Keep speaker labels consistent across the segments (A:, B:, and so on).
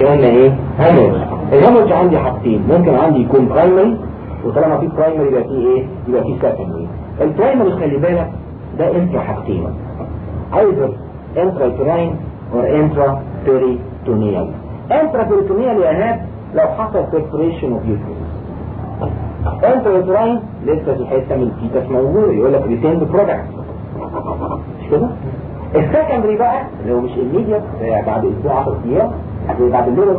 A: قلنا إيه؟ هامج الهامج عندي حاجتين. ممكن عندي يكون primary وطالما في primary يبقى في إيه؟ يبقى في secondary ال primary خلي بالك ده intra حاجتين. either intrauterine or intraperitoneal. intraperitoneal يا إيهاب لو حصل perforation of uterus. intrauterine لسه في حتة من ال fetus موجودة يقول لك retained product. مش كده؟ ال secondary بقى هو مش immediate بعد أسبوع 10 أيام. زي بعد اللوز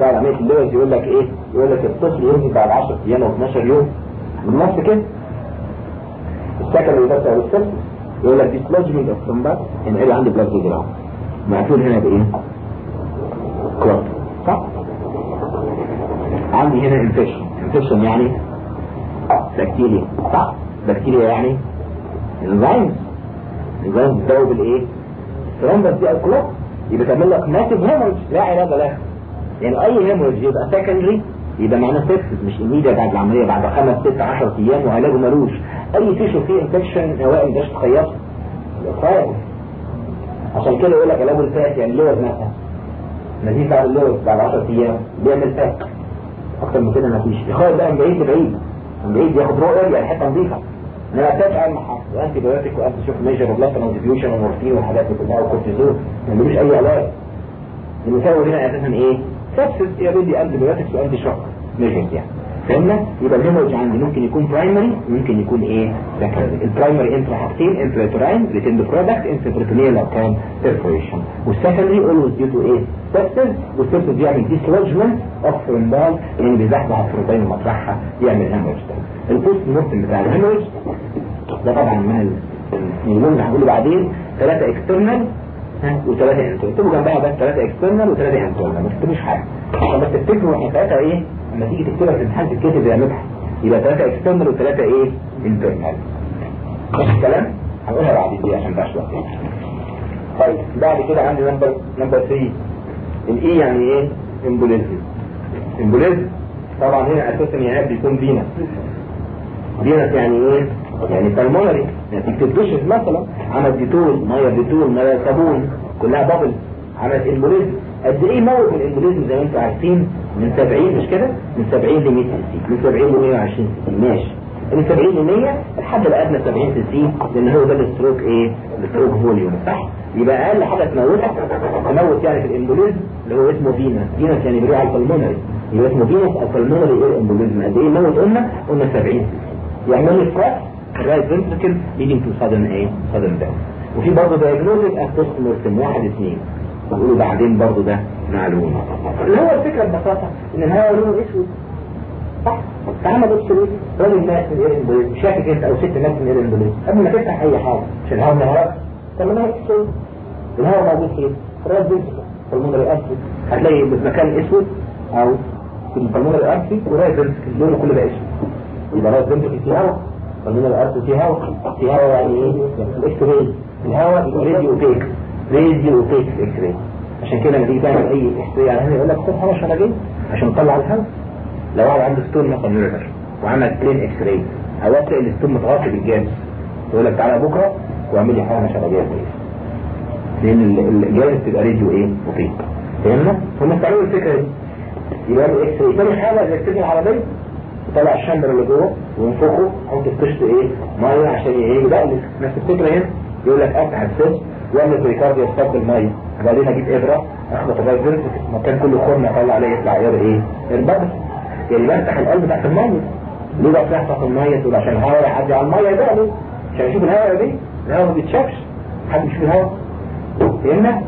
A: بعد عمليه اللوز يقول لك إيه؟ يقول لك الطفل ينزل بعد 10 أيام أو 12 يوم. بالنص كده. ال secondary ده أو ال secondary يقول لك dislodgement of إن إيه عندي blood vessel مقفول هنا بإيه؟ clot صح؟ عندي هنا infection infection يعني بكتيريا صح؟ بكتيريا يعني enzymes enzymes بتدوب الإيه؟ ال thrombus دي ال clot يبقى تعمل لك massive hemorrhage لا علاج لها يعني أي hemorrhage يبقى secondary يبقى معناه sepsis مش immediate بعد العملية بعد خمس ست 10 أيام وعلاجه ملوش. أي tissue فيه infection أوعى ده تخيط خالص عشان كده يقول لك علاج ال pack يعني اللوز مثلا نزيد بعد اللوز بعد 10 أيام بيعمل pack أكتر من كده مفيش يخيط بقى من بعيد لبعيد. من بعيد ياخد رؤية يعني حتة نظيفة. pack اهم حاجة و antibiotic و anti-shock measure و blood transfusion ومورفين والحاجات كلها ما ملوش أي علاج. المساوي هنا أساسا إيه؟ sepsis يا بيدي antibiotics و anti-shock measures يعني. فهمنا؟ يبقى ال hemorrhage عندي ممكن يكون primary ممكن يكون إيه؟ secondary ال primary intra حاجتين intrauterine retained product intraperitoneal لو كان perforation وال secondary always due to إيه؟ sepsis وال sepsis بيعمل dislodgement of thrombus يعني بيزحزح ال thrombus مطرحها يعمل hemorrhage ال postmortem بتاع ال hemorrhage ده طبعا من النمون اللي هنقوله بعدين ثلاثة external وثلاثة internal اكتبوا جنبها بس ثلاثة external وثلاثة internal ما تكتبوش حاجة. عشان بس تفتكروا إحنا ثلاثة إيه؟ لما تيجي تكتبها في الامتحان تتكتب زي مبحث يبقى ثلاثة external وثلاثة إيه؟ internal ماشي الكلام؟ هنقولها بعدين دي عشان مبقاش وقت. طيب بعد كده عندي number number 3 ال E يعني إيه؟ embolism embolism طبعا هنا أساسا يعني بيكون فينا venous يعني إيه؟ يعني pulmonary يعني douches مثلا عمل ديتول ميه ديتول ميه صابون كلها bubble عملت embolism قد إيه موت من زي ما أنتم عارفين؟ من 70 مش كده؟ من 70 ل 100 سي من 70 ل 120 سي ماشي. من 70 ل 100 الحد الادنى 70 سي لأن هو ده ال stroke إيه؟ ال stroke volume صح؟ يبقى أقل حاجة تموتك تموت يعني في ال embolism اللي هو اسمه venous venous يعني بيروح على ال pulmonary يبقى اسمه venous أو pulmonary إيه؟ embolism قد إيه موت؟ قلنا قلنا 70 cc يعمل لي stress ال right ventricle leading to sudden إيه؟ sudden death وفي برضه at post mortem واحد اثنين بقولوا بعدين برضه ده معلومة. اللي هو الفكرة ببساطة إن الهواء لونه أسود. صح؟ تعمل absolute راجل مات من ايرن شاكك انت أو ست مات من ايرن قبل ما تفتح أي حاجة. عشان الهواء يهربش طب ما هيك اسود الهواء موجود فين؟ فنتركل في المونري ارتري هتلاقي مكان أسود أو في المونري ارتري ورايت فنتركل لونه كله بقى أسود. يبقى رايت فنتركل فيه هواء. فمن الأرض فيه هواء فيه هواء يعني إيه؟ الاكس راي الهواء راديو اوبيك راديو اوبيك الاكس راي عشان كده لما تيجي تعمل أي إكس راي على هنا يقول لك خد حرش على جيب عشان تطلع الهواء لو واحد عنده ستون مثلا يوريتر وعمل بلين إكس راي أو تلاقي الستون متغطي بالجامس يقول لك تعالى بكرة واعمل لي حاجة شبابيه كويس لأن الجامس تبقى راديو إيه؟ اوبيك فهمنا؟ هم استعملوا الفكرة دي. يبقى الاكس راي تاني حاجة زي السجن العربية؟ طلع الشمبر اللي جوه وينفخه. أو تفكشت إيه؟ مية عشان إيه يبقلك نفس الفكرة هنا يقول لك افتح السيس واعمل بريكارديا ستوب المية. وبعدين أجيب ابرة اخبط الرايت فيرتك مكان كل خرم اطلع عليه يطلع اير إيه؟ البطن يعني بفتح القلب تحت المية. ليه بقى بتفتح المية؟ تقول عشان الهواء يعدي على المية ده. ليه؟ عشان أشوف الهواء دي. الهواء ما بيتشافش. حد يشوف الهواء؟ فهمنا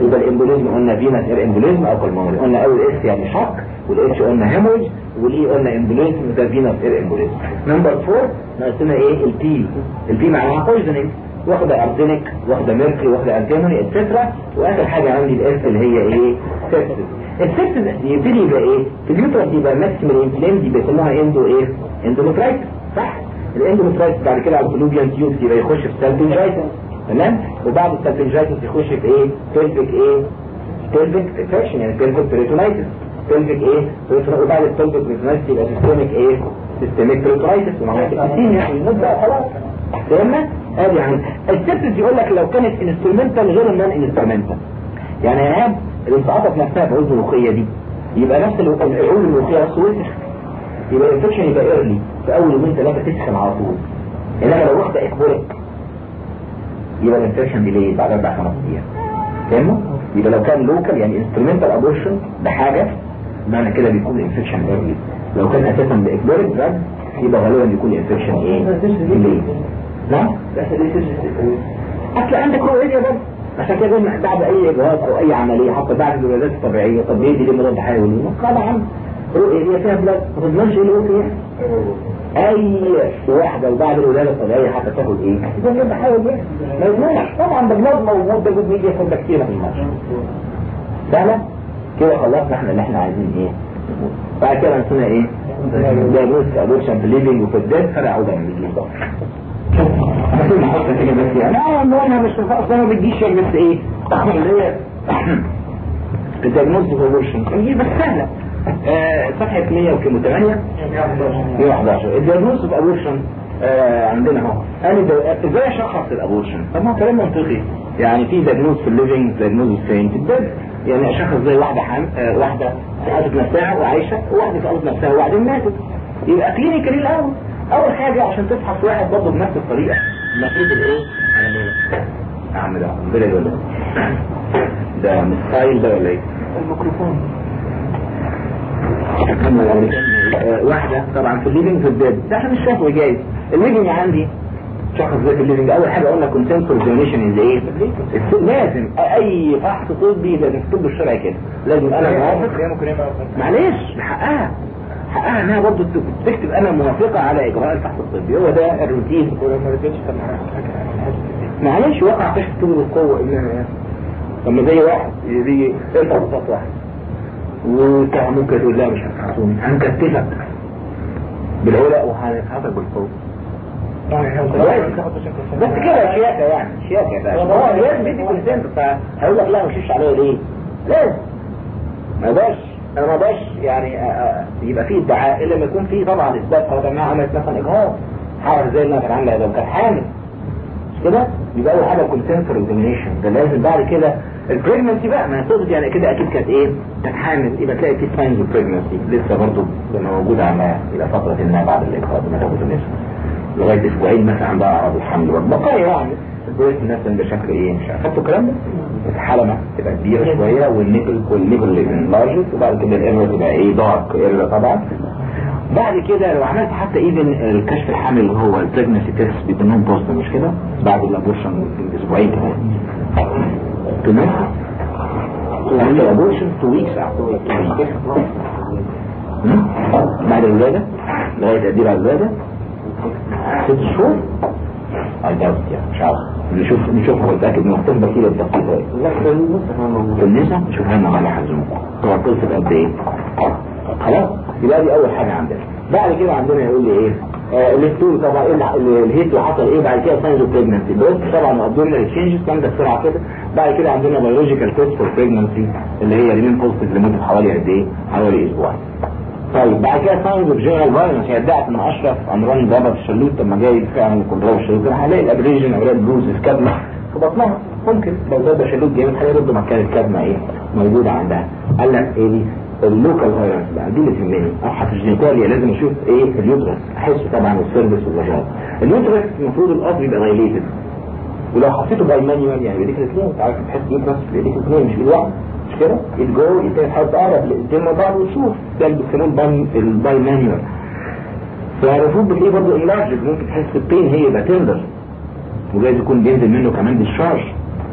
A: يبقى الإمبوليزم قلنا فينس اير إمبوليزم أو بالمونري قلنا أول إس يعني شق والاتش قلنا هيموريج. والاي قلنا امبوليزم ده فينس اير امبوليزم نمبر 4 ناقصنا إيه؟ البي ال P معناها poisoning واخدة arsenic واخدة mercury واخدة antimony etcetera وآخر حاجة عندي ال S اللي هي إيه؟ sepsis ال sepsis يبتدي يبقى إيه؟ في ال uterus يبقى maximal inflammation دي بيسموها endo إيه؟ endometritis صح؟ ال endometritis بعد كده على ال fallopian tube يبقى يخش في salpingitis تمام؟ وبعد ال salpingitis يخش في إيه؟ pelvic إيه؟ pelvic infection يعني pelvic peritonitis pelvic إيه؟ وبعد ال pelvic peritonitis يبقى systemic إيه؟ systemic يعني الموت بقى خلاص فهمنا؟ ادي يعني ال sepsis يقول لك لو كانت instrumental غير ال non-instrumental يعني يا ايهاب الانتعاطف نفسها في عود الملوخيه دي. يبقى نفس العود الملوخيه نفسه وسخ يبقى ال infection يبقى early في أول يومين ثلاثة تسخن على طول. إنما لو واخدة ecbolic يبقى ال infection delayed بعد أربع خمس أيام فاهموا؟ يبقى لو كان local يعني instrumental abortion بحاجه معنى كده بيكون ال infection early لو كان أساسا ب ecbolic drug يبقى غالبا بيكون ال infection إيه؟ delayed نعم؟ أصل عندك رؤيه برضه عشان كده بعد أي إجراءات أو أي عملية حتى بعد الولادات الطبيعية طب ليه دي مضاد حيوي؟ طبعا. رؤيه هي فيها blood ما تضمنش إيه فيها؟ أي واحدة وبعد الولادة الطبيعية حتى تاخد إيه؟ ده مضاد حيوي ما يضمنش. طبعا ده blood موجود ده good media فوق كتير في الماتش سهله كده خلصنا إحنا اللي إحنا عايزين إيه؟ بعد كده نسينا إيه؟ diagnosis abortion في ال living وفي ال dead فرق عودة من الجلد بس نحط كده بس يعني. لا أنا مش أصلا ما بتجيش بس إيه؟ اللي هي ال diagnosis of abortion هي بس سهلة. آه صفحة 100 وكم 8 111 ال diagnosis آه عندنا اهو. أنا إزاي اشخص ال abortion طب ما هو كلام منطقي. يعني في دايجنوز في الليفنج دايجنوز في الديد يعني اشخص زي واحدة حام آه واحدة سقطت نفسها وعايشة وواحده سقطت نفسها وبعدين ماتت. يبقى كلينيكالي الأول. أول حاجة عشان تفحص واحد برضه بنفس الطريقة. المفروض الإيه؟ على مين عم ده بلد ولا ده مش ستايل ده ولا إيه؟
B: الميكروفون.
A: واحدة طبعا في الليفنج في الديد ده إحنا مش شافه جايز. ال living عندي شخص في ال living أول حاجة قلنا consent for examination از إيه لازم أي فحص طبي لازم في الطب الشرعي كده. لازم أنا موافق. معلش بحقها. حقها إنها برضه تكتب أنا موافقة على إجراء الفحص الطبي. هو ده الروتين.
B: ولما رجعتش طب
A: معلش وقع تحت طول القوة انها لما زي واحد يجي انت بسط واحد. وانت ممكن تقول لا مش هتفحصوني هنكتفك بالعافية وهنفحصك بالقوة. بس كده شياكة يعني شياكة هو لازم يدي consent فهقول لك لا مشيش عليا ليه؟ لازم. ما يقدرش. أنا ما أقدرش يعني يبقى فيه ادعاء. إلا لما يكون فيه طبعا إثبات. خلاص انها عملت مثلا إجهاض. حاجة زي اللي كان عامله لو كانت حامل. مش كده؟ يبقى أول حاجة consent for examination ده لازم بعد كده ال pregnancy بقى. ما تقصد يعني كده أكيد كانت إيه؟ كانت حامل. يبقى تلاقي في signs of pregnancy لسه برضه موجودة على إلى فترة ما بعد الإجهاض. ما لغايه أسبوعين مثلا عندها اعراض الحمل والبقايا يعني ال breast مثلا بشكل إيه مش اخدتوا الكلام ده الحلمة تبقى كبيرة شوية وال nipple وال nipple اللي enlarged وبعد كده ال areola تبقى إيه dark areola طبعا. بعد كده لو عملت حتى even الكشف الحمل اللي هو ال pregnancy test بيبقى نون بوست مش كده؟ بعد ال abortion أسبوعين كمان. تمام؟ بعد الأبورشن 2 ويكس بعد الولادة؟ لغاية قد إيه بعد الولادة؟ ست شهور I doubt يعني مش عارف نشوف نشوف هو متأكد من مختلف بكيلة الدقيقة في النساء نشوف هنا على حزمه هو قد إيه خلاص؟ يبقى دي أول حاجة عندنا. بعد كده عندنا يقول لي إيه؟ آه الهيستوري طبعا إيه الهيت وحصل إيه؟ بعد كده ساينز اوف بريجنسي بس طبعا تشينجز الكلام ده بسرعة كده. بعد كده عندنا بيولوجيكال تيست فور بريجنسي اللي هي ريمين بوزيتيف لمدة حوالي قد إيه؟ حوالي أسبوع. طيب بعد كده ساينز اوف جنرال فايروس هي ادعت ان أشرف امران ضربه في الشلوت لما جاي فعلا في الشلوت هلاقي الابريجن أو بروز في كدمه في بطنها ممكن. لو ضربه شلوت جامد هيرد مكان الكدمه إيه موجوده عندها. قال لك إيه دي؟ اللوكال فايروس بقى. دي اللي تهمني. ابحث الجينيتاليا لازم أشوف إيه اليوترس. أحس طبعا السيرفس والوجهات ال uterus المفروض ال os يبقى dilated ولو حطيته bimanual يعني بايديك الاثنين. انت عارف تحس uterus بايديك الاثنين مش مش كده. الجو انت الاثنين مع بعض وتشوف ده اللي بيسموه ال bimanual فالمفروض بتلاقيه برضه enlarged ممكن تحس بال pain هي يبقى tender وجايز يكون بينزل منه كمان discharge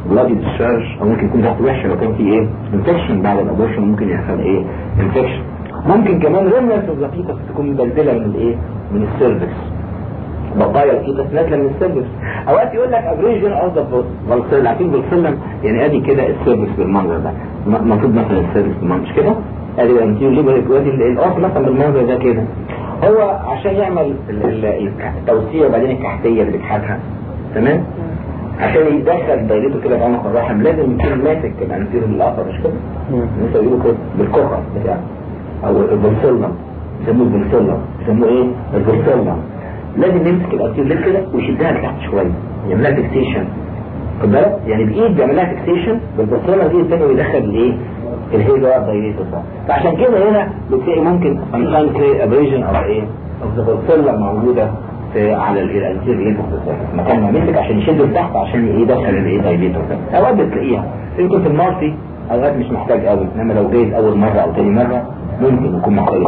A: bloody discharge أو ممكن يكون ريحته وحشه لو كان في إيه infection بعد ال abortion ممكن يحصل إيه infection ممكن كمان remnants of the تكون مبلدله من الايه من السيرفكس بقايا الفيتس نازله من السيرفكس أوقات يقول لك أبريجن اوف ذا فولسيل عارفين فولسيلم يعني أدي كده السيرفكس بالمنظر ده. المفروض مثلا بالمنظر مش كده؟ أدي الانتيريور ليبر وادي الاوف مثلا بالمنظر ده كده. هو عشان يعمل التوسيع وبعدين الكحتية اللي بتحتها تمام؟ عشان يدخل دايرته كده في عنق الرحم لازم يكون ماسك الانتير الآخر مش كده؟ انت بيقولوا كده بالكفر بتاعه أو البنسلم يسموه البنسلم يسموه إيه؟ البنسلم لازم يمسك الانتير ليه كده ويشدها لتحت شوية يعمل لها فيكسيشن خد بالك؟ يعني بإيد بيعمل لها فيكسيشن بالبنسلم دي الثانية ويدخل الإيه؟ دايليتد بقى فعشان كده هنا بتلاقي ممكن انسان ابريجن أو إيه؟ أو موجودة في على الانتير ليفل مكان ما مسك عشان يشد لتحت عشان إيه؟ يدخل الإيه؟ دايليتر أوقات بتلاقيها. يمكن في المارسي أوقات مش محتاج قوي إنما لو جايز أول مرة أو تاني مرة ممكن يكون محتاج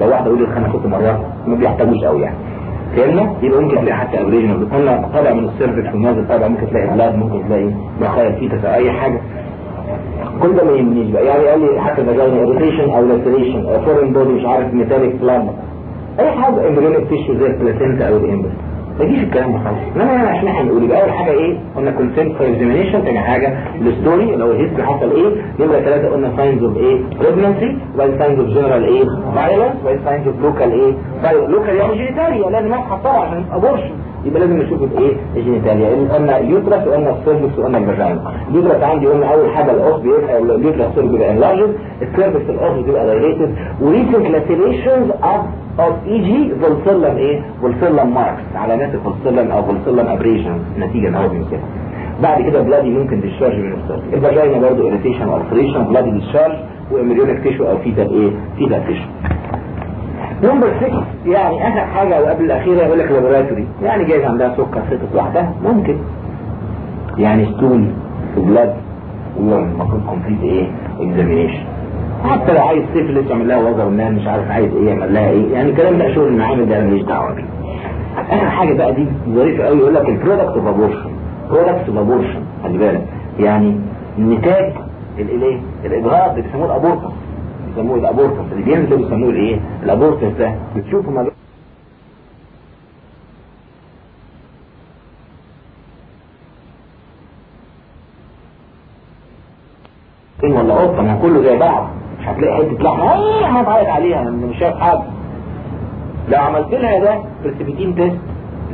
A: لو واحد يقول لي خمس ست مرات ما بيحتاجوش قوي يعني. فهمنا يبقى ممكن تلاقي حتى ابريجن قلنا طالع من السيرفكس ونازل طالع ممكن تلاقي بلاد ممكن تلاقي بخايا فيتس أو أي حاجة. كل ده ما يهمنيش بقى. يعني قال لي حتى فاجينا اريتيشن أو لاتريشن أو فورين بودي مش عارف ميتاليك بلان أي حاجة امبريونيك تيشو زي البلاسينتا أو الامبر ما الكلام ده خالص انما إحنا نقول يبقى أول حاجة إيه؟ قلنا consent for examination ثاني حاجة ال story أو ال history حصل إيه؟ نمره ثلاثة قلنا signs of إيه؟ pregnancy وبعدين signs of general إيه؟ violence وبعدين signs of local إيه؟ local يعني genitalia لازم أبحث طبعا عشان abortion يبقى لازم نشوف إيه ال genitalia. قلنا اليوترس وقلنا السيرفكس وقلنا الفاجينا اليوترس عندي قلنا أول حاجة الاوف اليوترس سيرفكس بيبقى انلارجد السيرفكس الاوف بيبقى دايليتد وريسنت لاتيليشنز اوف of e.g. vulsellum إيه؟ vulsellum marks علامات ال vulsellum أو vulsellum abrasion نتيجة نهار من كده. بعد كده bloody ممكن discharge من ال cervix ال vagina برضه irritation أو ulceration bloody discharge و embryonic tissue أو fetal إيه؟ fetal tissue number 6 يعني آخر حاجة وقبل الأخيرة يقول لك laboratory يعني جايز عندها سكر ستة لوحدها ممكن. يعني stool في blood المفروض complete إيه؟ examination حتى لو عايز سيفلس يعمل لها Wassermann مش عارف عايز إيه يعمل لها إيه؟ يعني الكلام ده شغل المعامل ده ماليش دعوة بيه. آخر حاجة بقى دي ظريفة قوي يقول لك ال product of abortion product of abortion خلي بالك. يعني نتاج الايه الاجهاض اللي بيسموه ال abortus بيسموه ال abortus اللي بينزل بيسموه الإيه؟ ال abortus ده بتشوفوا ما ولا قطه ما كله زي بعض. مش هتلاقي حتة لحمه إيه هتعيط عليها. أنا مش شايف حد لو عملت لها ده precipitin test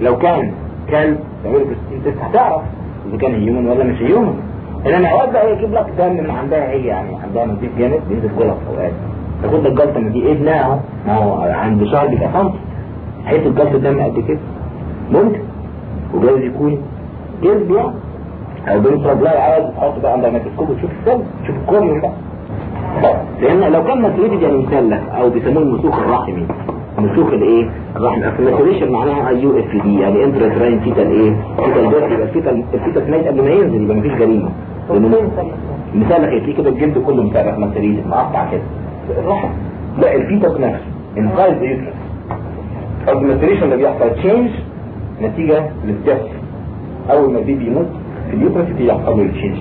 A: لو كان كلب تعمل precipitin test هتعرف إذا كان human ولا مش human انما اوقات بقى يجيب لك دم من عندها هي يعني عندها نزيف جامد بينزل جلط اوقات تاخد لك جلطه من دي ابنها اهو ما هو عند شهر بيبقى سنتي حتة جلطه دم قد كده. ممكن. وجايز يكون جلد يعني. أو بنفرد لا عايز تحط بقى عند الميكروسكوب وتشوف السل تشوف الكورنيوم بقى لأن لو كان مسؤوليتي يعني مثلث أو بيسموه المسوخ الرحمي. مسوخ الإيه؟ الرحم الفلاتوريشن معناها اي يو اف دي يعني انترا فيتال إيه؟ فيتال ديرت يبقى الفيتال الفيتال قبل ما ينزل يبقى مفيش جريمة. مثلث هتلاقيه كده الجلد كله مثلث مثلث مقطع كده. الرحم لا الفيتال نفسه انسايد ذا يوترس الماتريشن اللي بيحصل تشينج نتيجة للدث أول ما البيبي يموت في اليوترس يحصل له التشينج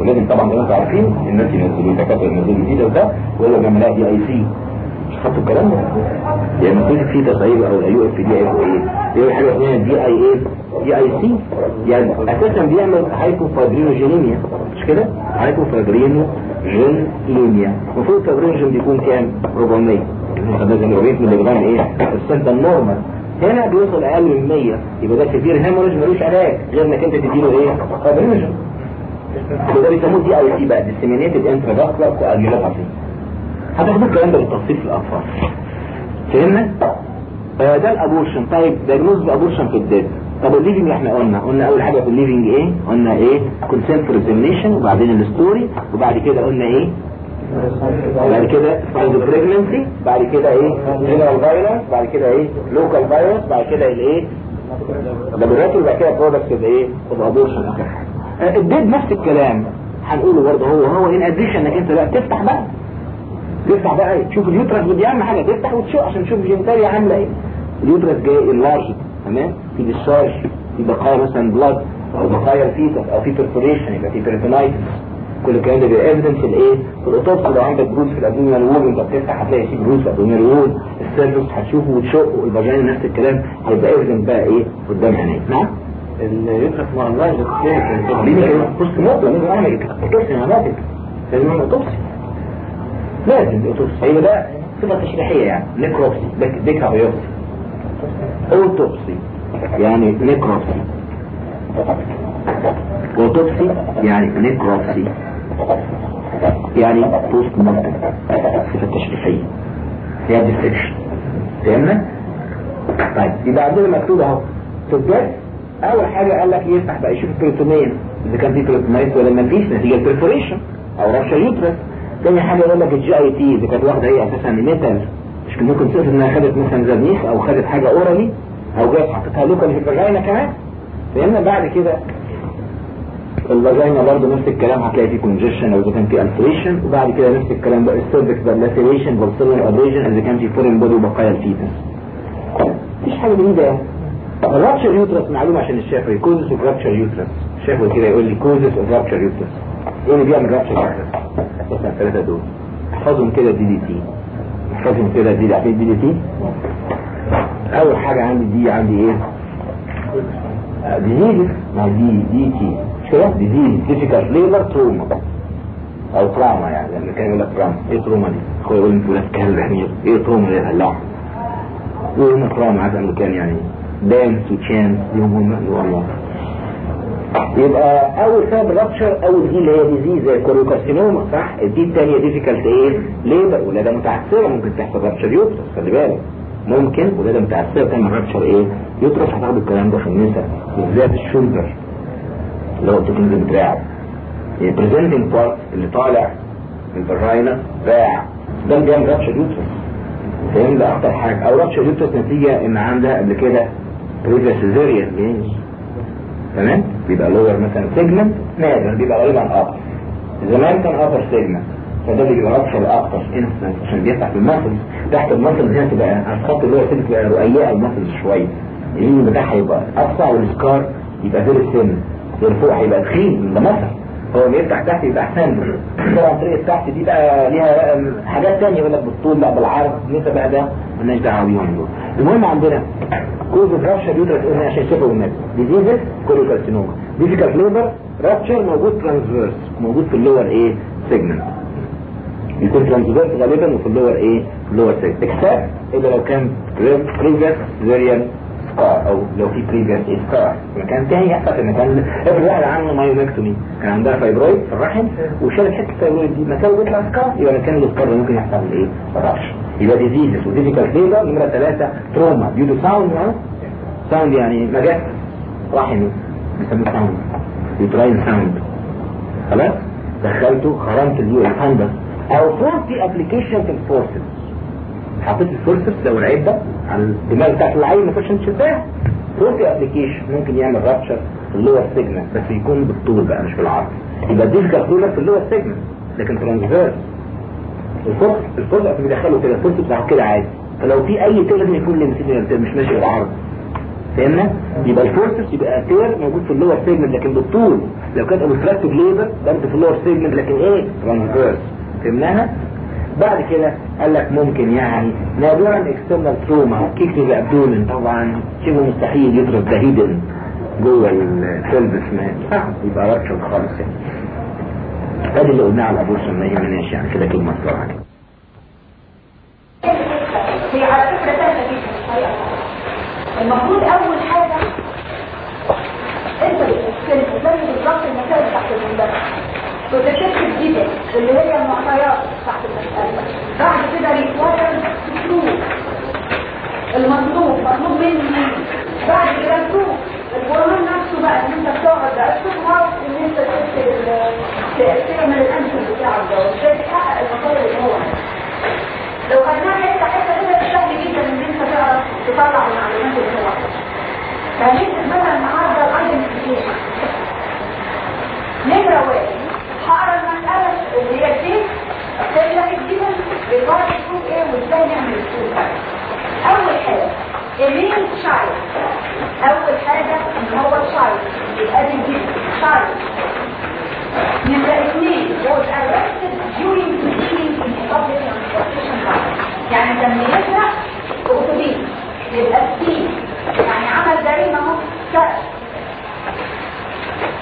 A: ولازم طبعا أنتوا عارفين الناس ينزلوا دكاترة ينزلوا الفيتال ده ولا بيعملها دي اي سي مش خدتوا الكلام ده. يعني المفروض في تصعيب أو الايو اف دي هيبقوا إيه؟ دي حاجة اسمها دي آي إيه؟ دي آي سي؟ يعني أساسا بيعمل هايبوفاجرينوجينيميا مش كده؟ هايبوفاجرينوجينيميا المفروض الفاجرينوجين بيكون كام؟ 400 ده زي 400 مللي جرام إيه؟ ال center ال normal. هنا بيوصل أقل من 100 يبقى ده كبير hemorrhage ملوش علاج غير إنك أنت تديله إيه؟ fibrinogen وده بيسموه DIC بقى. disseminated intravascular coagulopathy هتاخدوا الكلام ده بالتفصيل في الأطفال. فهمنا؟ آه ده ال abortion. طيب diagnose ال abortion في ال dead طب ال living إحنا قلنا. قلنا أول حاجة في ال living إيه؟ قلنا إيه؟ consent for examination وبعدين ال story وبعد كده قلنا إيه؟ بعد كده signs pregnancy بعد كده إيه؟ general violence بعد كده إيه؟ local violence بعد كده الايه laboratory بعد كده product الايه ال abortion اخر حاجة ال dead نفس الكلام. هنقوله برضه هو هو in addition إنك أنت بقى تفتح بقى. تفتح بقى تشوف ال uterus ودي اهم حاجة تفتح وتشوف عشان تشوف ال genitalia عاملة إيه. ال uterus جاي enlarged تمام؟ في discharge في بقايا مثلا blood أو بقايا الفيتس أو في بيرفوريشن يبقى في بيرتونايتس كل الكلام ده بيبقى ايفيدنس في الايه في الاوتوبسي لو عندك بروز في الأبدومينال وول انت بتفتح هتلاقي في بروز في الأبدومينال وول السيرفس هتشوفه وتشقه والفاجينا نفس الكلام هيبقى ايفيدنس بقى إيه؟ قدام عينيك. نعم؟
B: اليوترس مع الله
A: ليه كده بص نقطه لازم اعمل نعماتك لازم اعمل اوتوبسي لازم اوتوبسي هيبقى ده صفه تشريحية يعني. نيكروبسي ديكابيوبسي autopsy. يعني necropsy autopsy يعني necropsy يعني postmortem صفة تشريحية. هي dissection فهمنا؟ طيب يبقى عندنا مكتوب أهو. تبجد أول حاجة قال لك يفتح بقى يشوف ال peritoneum. إذا كان في peritonitis ولا ما فيش نتيجة perforation أو rupture uterus تاني حاجة يقول لك ال GIT دي كانت واخدة هي أساسا metal مش ممكن تقصد إنها خدت مثلا زرنيخ أو خدت حاجة orally أو جت حطيتها local في ال vagina كمان؟ فهمنا؟ بعد كده ال vagina برضه نفس الكلام هتلاقي فيه congestion أو إذا كان فيه ulceration وبعد كده نفس الكلام بقى ال cervix بقى laceration vulsellum abrasion إذا كان فيه foreign body وبقايا ال fetus. مفيش حاجة جديدة يعني. ال rupture uterus معلومة عشان الشفوي causes of rupture uterus الشفوي كده يقول لي causes of rupture uterus إيه اللي بيعمل rupture uterus أساسا الثلاثة دول. احفظهم كده دي دي تي احفظهم كده دي عارفين دي دي تي أول حاجة عندي دي عندي إيه؟ ديزيز مع دي دي تي مش كده؟ ديزيز ديفيكالت ليبر تروما أو تراما يعني لما كان يقول لك تراما إيه تروما دي؟ أخويا يقول أنتوا ناس كلب يعني إيه؟ تروما دي يقول لنا تراما عاد امريكان يعني دانس وتشانس دي هم والله يبقى أول سبب رابشر أول دي اللي هي ديزيز زي كوريوكارسينوما صح؟ الدي الثانية ديفيكالت إيه labour ولادة متعثرة ممكن تحصل rupture uterus خلي بالك. ممكن ولادة متعثرة تعمل rupture إيه؟ uterus هتاخدوا الكلام ده في النساء. بالذات ال shoulder؟ اللي هو ال mechanism بتاعه ال presenting part اللي طالع من ال vagina بتاع ده اللي بيعمل rupture uterus فاهم؟ ده أكتر حاجة. أو rupture uterus نتيجة إن عندها قبل كده previous cesarean تمام؟ بيبقى lower مثلا segment نادر بيبقى غالبا upper زمان كان ابر سيجمنت فده اللي بيبقى رابشر أكتر انستنت عشان بيفتح في المسلز تحت المسلز هنا تبقى على الخط اللي هو كده تبقى رقيقه المسلز شوية. اليمين بتاعها يبقى أقصى والسكار يبقى غير السن اللي فوق هيبقى تخين ده مثل هو اللي يفتح تحت يبقى أحسن طبعا طريقة تحت دي بقى ليها حاجات ثانية يقول لك بالطول لا بالعرض. نسبة بقى ده مالناش دعوه بيهم دول المهم عندنا كوز رابشر يوترس قلنا عشان شبه والنبي ديزيزز choriocarcinoma difficult labour rupture موجود transverse موجود في ال lower إيه segment يكون transverse غالبا وفي ال lower إيه ال lower segment except الا لو كان previous cesarean scar أو لو في previous scar مكان تاني يحصل. في مكان افرض واحد عنده myomectomy كان عندها fibroid في الرحم. وشالت حتة ال fibroid دي مكان بيطلع scar يبقى مكان ال scar ممكن يحصل إيه rupture يبقى diseases و difficult labour نمرة ثلاثة trauma due sound sound يعني مجال رحمي. بيسموه sound uterine sound خلاص؟ دخلته خرمت اليو ال fundus أو faulty application في ال forceps حطيت ال forceps لو العيب ده على الدماغ بتاعت العين ما كنتش شفتها faulty application ممكن يعمل rupture في ال lower segment بس يكون بالطول بقى مش بالعرض. يبقى difficult labour في ال lower segment لكن transverse الفرص الفرص اللي بيدخله كده الفرص بتاعه كده عادي. فلو في أي تير لازم يكون مش ماشي بالعرض. فهمنا يبقى الفورسس يبقى تير موجود في اللور سيجمنت لكن بالطول. لو كانت اوبستراكتيف ليبر برضه في اللور سيجمنت لكن إيه؟ ترانسفيرس فهمناها؟ بعد كده قال لك ممكن يعني نادرا اكسترنال تروما كيك تو طبعا شبه مستحيل يضرب ده هيدن جوه الفلبس ما يبقى رابشر خالص يعني. ادي اللي قلناه على ال abortion ما يهمناش يعني؟ كده كلمة بسرعة كده
C: هي على فكرة سهلة جدا المفروض أول حاجة أنت بتتكلم زي بالظبط المسائل تحت المدرس وتكتب جدا اللي هي المعطيات تحت المسألة بعد كده required تشوف المطلوب مطلوب مني. بعد كده تشوف نفسه بقى ان انت بتقعد بقى ان انت تكتب تعمل الانسل بتاعك ده وازاي تحقق اللي هو لو خدناها حتة حتة كده سهل جدا ان انت تعرف تطلع المعلومات اللي هو فهنكتب مثلا النهارده الايدنتيفيكيشن نمره واحد هقرا المساله اللي هي دي اكتب لك الجبل بيقعد تشوف إيه وازاي نعمل الشوف أول حاجة ايميل شايل. أول حاجة إن هو شايل. يبقى دي شايل. نمرة اثنين was arrested during proceedings in a يعني لما يسرق في اتوبيس يبقى ستيل يعني عمل جريمة اهو سرق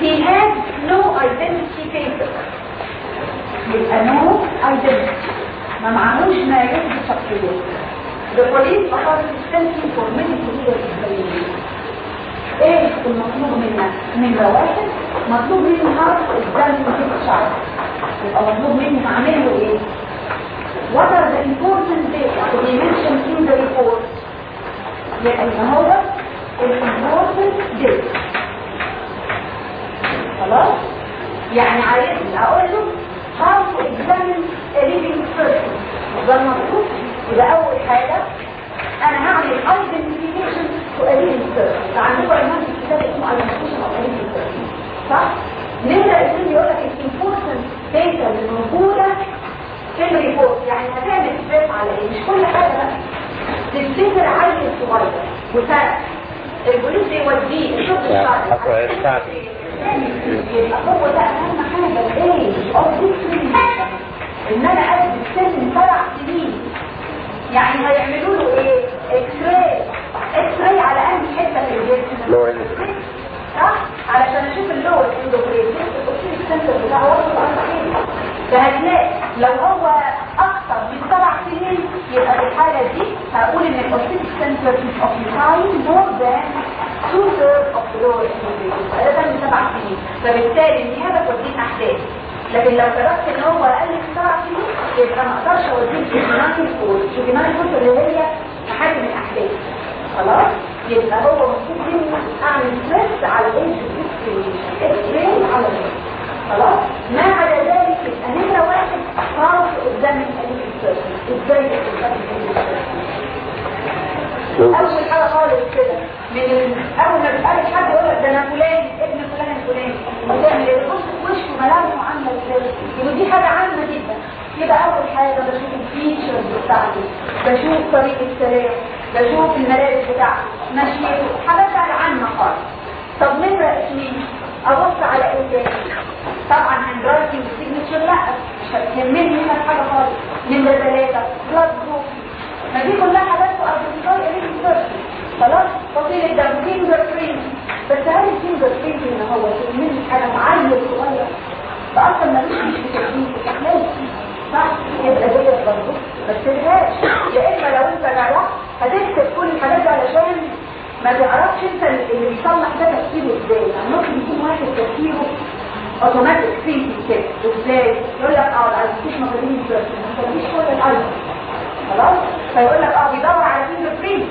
C: he had no identity paper يبقى no identity. ما معهوش ما يثبت شخصيته him for medical examination إيه المطلوب منا نمرة واحد مطلوب مني حرف قدام في الشعر يبقى مطلوب مني اعمل له إيه what are the important data to be mentioned in the report يبقى ما هو important data خلاص يعني عايزني أقول له how to examine a living person ده المطلوب يبقى أول حاجة أنا هعمل a living person فعندكم عنوان في الكتاب اسمه a living person صح؟ اثنين يقول لك important data اللي موجودة في ال report. يعني هتعمل stress على إيه؟ مش كل حاجة بقى. تفتكر عيل صغير وفرق البوليس بيوديه. الشغل الشرعي يبقى هو ده أهم حاجة. الإيه؟ إن أنا ادي سن سبع سنين. يعني هيعملوا له إيه؟ إكس راي إكس راي على أنهي حتة في الجسم؟
A: لور
C: صح؟ علشان أشوف اللور اندوكرين السنتر بتاعه؟ وصل خير فهتلاقي لو هو أكثر من سبع سنين يبقى في الحالة دي هقول إن الاوتيك سنتر is occupying more than two thirds of the lower endocrine ده من سبع سنين. فبالتالي النيابة توديه أحداث. لكن لو تركت إن هو أقل من سبع سنين يبقى ما أقدرش اوديه جوجينال فورس جوجينال فورس اللي هي محاكم الأحداث. خلاص؟ يبقى هو المفروض مني أعمل ستريس على الايدج اكستريم على الايدج خلاص؟ ما عدا ذلك؟ يبقى نمرة واحد خالص قدام الانسان إزاي أول حاجة خالص كده. من أول ما بتقابل حد يقول لك ده أنا فلان ابن فلان الفلاني وتعمل في وشه ملامحه عامله إزاي يبقى دي حاجة عامة جدا. يبقى أول حاجة بشوف الفيتشرز بتاعته بشوف طريقة السلام بشوف الملابس بتاعته مشيته حاجات عامة خالص. طب نمره اثنين أبص على إيه تاني؟ طبعا هاندرايتنج سيجنتشر لا. مش هتهمني هنا حاجة خالص؟ نمره ثلاثة بلاد جروب ما دي كلها حاجات ارتفيشال اليكتريك خلاص؟ فصيل الدم فينجر برينت بس هل الفينجر برينت إن هو من حاجة معين صغير فاصلا ما فيش مش بتكليف صح؟ يبقى دي برضه ما تسيبهاش إما لو أنت جرحت هتكتب كل الحاجات دي علشان ما تعرفش أنت اللي بيصلح ده تفكيره إزاي. يعني ممكن يكون واحد تفكيره automatic thinking كده. إزاي يقول لك آه ده مفيش مصاريف ما تفكريش كل القلب خلاص؟ فيقول لك آه بيدور على fingerprint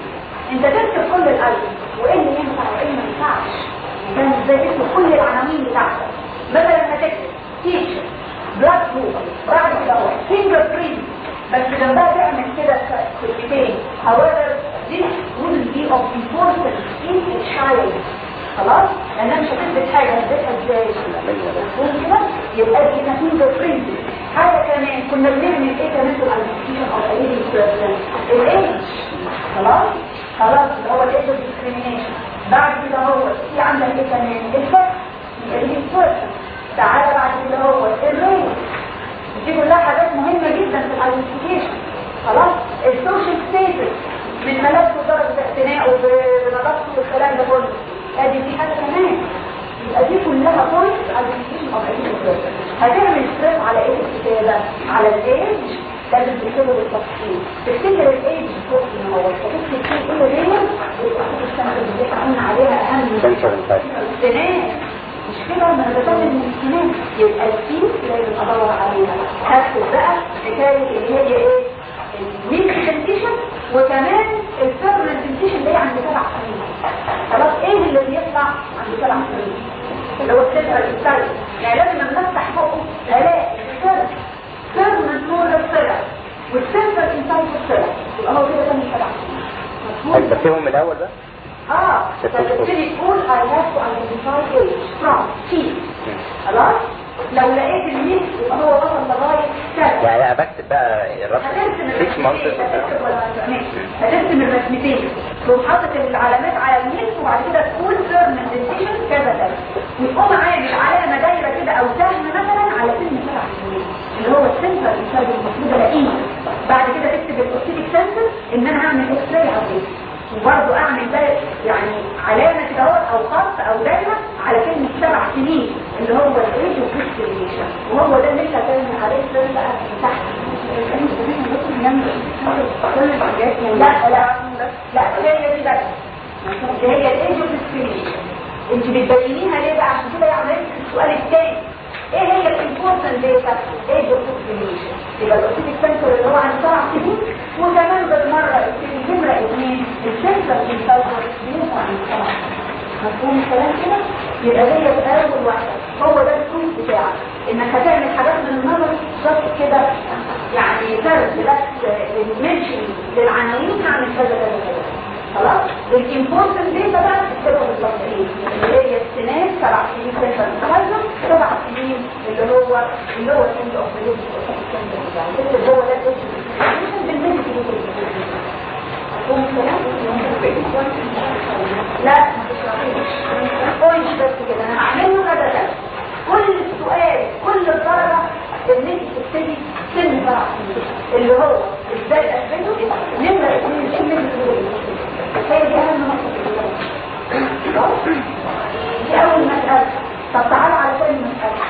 C: انت تكتب كل القلب وايه اللي ينفع وايه اللي ما ينفعش فاهم إزاي تكتب كل العناوين بتاعتك؟ مثلا هتكتب signature blood group بعد كده fingerprint بس جنبها تعمل كده كلمتين however this will be of importance a child. خلاص؟ لأنها مش هتثبت حاجة هتثبتها إزاي كده يبقى دي fingerprint حاجة كمان كنا بنعمل إيه؟ كمان في ال identification of a dead person ال age. خلاص؟ خلاص اللي هو الايدج ديسكريميشن بعد كده هو في عندك إيه كمان الفرق person تعالى بعد كده هو ال race دي كلها حاجات مهمة جدا في ال identification خلاص؟ ال social status من ملابسه ودرجه اعتنائه بنظافته والكلام ده كله. أدي دي حاجة كمان يبقى دي كلها points identification of identification هتعمل stress على إيه؟ الكتابه على الايدج لازم تكتبه بالتفصيل. تفتكر الايدج فوق ان هو تكتب فيه كل دي وتحط السنة اللي إحنا عليها أهم السنان مش كده؟ ما أنا بتكلم من السنان يبقى الفيس لازم ادور عليها. هكتب بقى حكاية اللي هي إيه؟ الميل برزنتيشن وكمان البرزنتيشن اللي هي عند سبع سنين. خلاص إيه اللي بيطلع عند سبع سنين؟ اللي هو السنتر الثالث يعني لازم لما أفتح بقه ألاقي السر سر من نور السر والسنتر انسايد السر يبقى هو كده كان سبع سنين مفهوم
A: من الأول بقى؟
C: آه فتبتدي تقول I have to identify from teeth خلاص؟ لو لقيت ال milk يبقى هو وصل لغاية كذا
A: يعني أنا بكتب بقى الرقم
C: هترسم
A: 6 months
C: الرسمتين هترسم الرسمتين تقوم حاطط العلامات على ال milk وبعد كده تقول fermentation كذا كذا. وتقوم عامل علامة دايرة كده أو سهم مثلا على سن سنين اللي هو السنتر اللي المفروض ألاقيه. بعد كده تكتب ال ossific center إن أنا هعمل x-ray وبرضه أعمل ده يعني علامة كده أو خط أو دايره على كلمة سبع سنين اللي هو ال age determination وهو ده اللي أنت هتعمل عليه بقى تحت. لا لا لا هي دي بقى هي ال age determination انت بتبينيها ليه بقى؟ عشان كده يعني السؤال الثاني إيه هي ال important data age determination يبقى ال ossific center اللي هو عن سبع سنين وكمان بالمرة النمره اثنين ال central incisor بينفع عن سبع سنين مفهوم الكلام كده يبقى دي اول واحدة هو ده الكود بتاعك انك هتعمل حاجات من النظر بالظبط كده يعني فرد بس ال mention للعناوين هعمل كذا كذا كذا خلاص ال important data بقى بتكتبها بالظبط إيه اللي هي السنين سبع سنين سنتر سايزر سبع سنين اللي هو اللي هو سنت اوف اللي هو ده لا قولش بس كده أنا هعمله كذا كذا كل السؤال كل الدرجة ان انت تبتدي سن اللي هو إزاي اثبته إيه اللي هي اهم نقطة دي اول مسألة طب تعالى على ثاني مسألة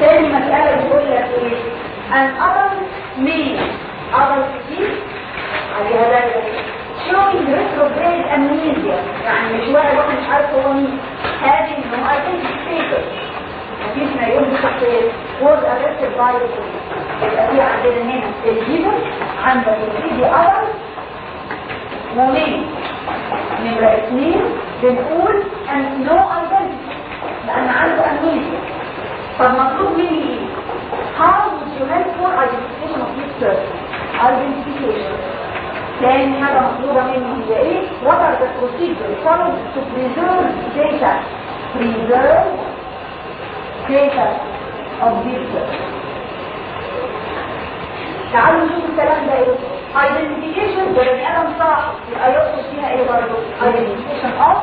C: ثاني مسألة بيقول لك إيه؟ an adult male adult دي عليها دايرة showing retrograde amnesia يعني مش واحد واحد مش عارف هو مين having no identity status مفيش ما يقول بشخصية was police يبقى في عندنا هنا الجيبر عندك الفيدي adult ومين نمرة اثنين بنقول and no identity لأن عنده amnesia طب مطلوب مني إيه؟ How would you help for identification of this person? Identification. ثاني حاجة مطلوبة مني هي إيه؟ What are the procedures followed to preserve data? Preserve data of this person. تعالوا نشوف الكلام ده إيه؟ Identification ده بني آدم صاحب يبقى يقصد فيها إيه برضه؟ Of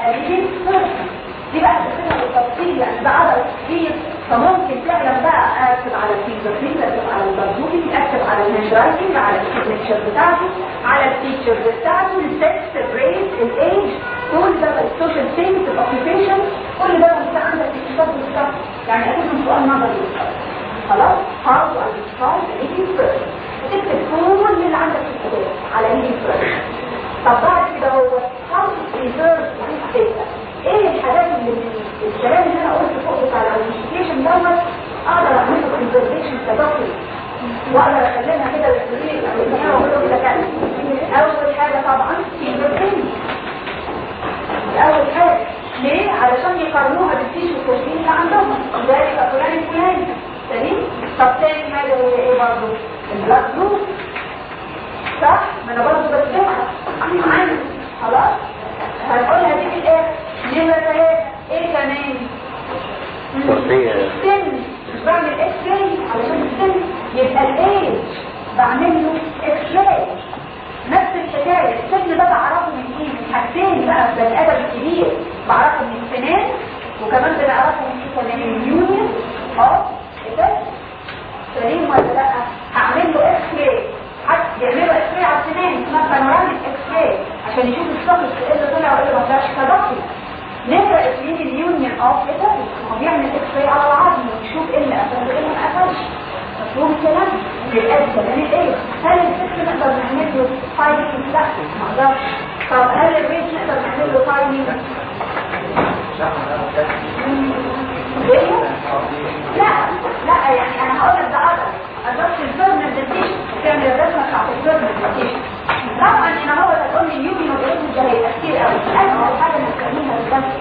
C: a living person. دي بقى تكتبها بالتفصيل لأن ده عدد كتير فممكن فعلا بقى اكتب على ال fingerprint اكتب على البرزوكي اكتب على ال handwriting على ال signature بتاعته على ال features بتاعته ال sex ال race ال age كل ده ال social status ال occupation كل ده موجود عندك في الكتاب بالظبط يعني أكيد سؤال نظري خلاص how to identify the person تكتب كل اللي عندك في الكتاب على living person. طب بعد كده هو how to preserve this data. إيه الحاجات اللي الكلام اللي أنا قلت فوق بتاع ال identification دوت؟ أقدر أعمله كونفرزيشن كدكتور وأقدر اكلمها كده له كده أول حاجة طبعا أول حاجة ليه؟ علشان يقارنوها بالفيش والتسجيل اللي عندهم. ذلك فلان الفلاني سليم. طب تاني حاجة هي إيه برضه؟ البلاد جروب صح؟ ما أنا برضه بكتبها خلاص؟ هنقولها دي في الآخر. نمرة ثلاثة إيه كمان؟ السن مش بعمل x-ray علشان السن يبقى الايج بعمل له x-ray نفس الحكاية. السن ده بعرفه من إيه؟ من حاجتين بقى. بني آدم كبير. بعرفه من السنان. وكمان بنعرفه من إيه؟ كمان ال union. أه؟ كده؟ سليم ولا لأ؟ هعمل له x-ray حتى يعملوا x-ray على السنان اسمها panoramic x-ray عشان يشوف الشخص إيه اللي طلع اللي ما طلعش. كدكتور نقرا اسمين اليونيون أوف كده هو بيعمل إكس راي على العظم ويشوف إيه اللي قفل وإيه اللي ما قفلش. مفهوم الكلام للاسف كمان إيه؟ هل الست نقدر نعمل له تايمينج لا ما أقدرش. طب هل الريت نقدر نعمل له تايمينج لا لا يعني أنا هقول لك ده عضل ادرس الفيرمنتيشن تعمل الرسمه بتاعت الفيرمنتيشن طبعا أنا هو تقول لي اليومي والريتم ده هيبقى كتير قوي اسهل حاجة نستخدمها للرسم